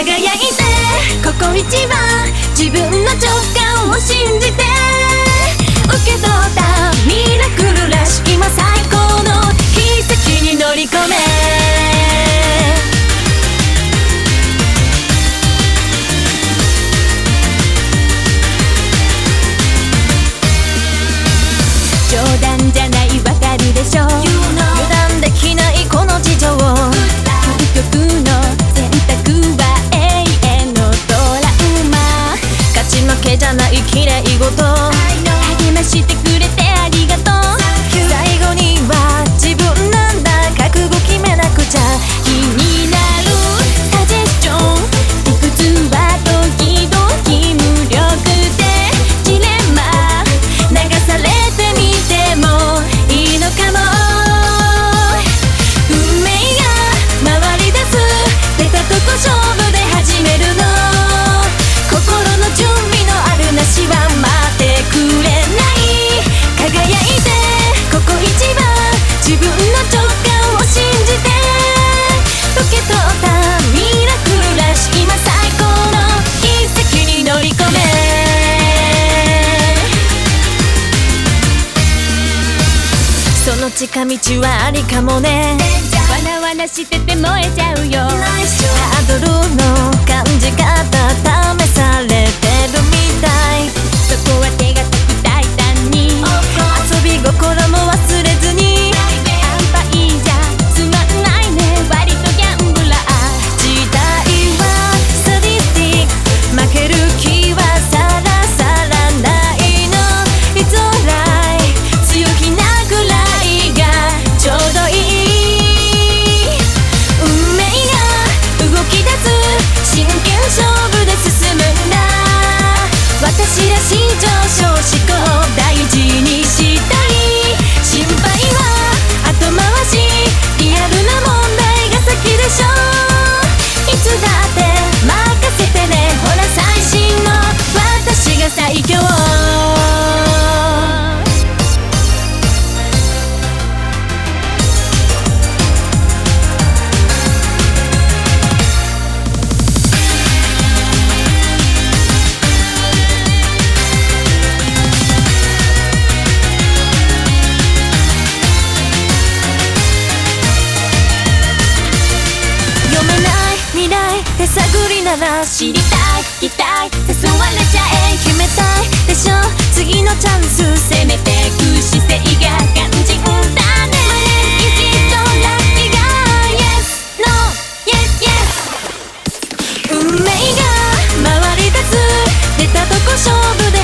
輝いてここ一番自分の直感を信じて受け取ったミラクルらしきの近道はありかもね。わらわらしてて燃えちゃうよ。最強なら知りたい聞きたい誘われちゃえ決めたい。でしょ次のチャンス攻めてく姿勢が肝心だ。ね Is it lucky が Yes No Yes Yes 運命が回り出す出たとこ勝負で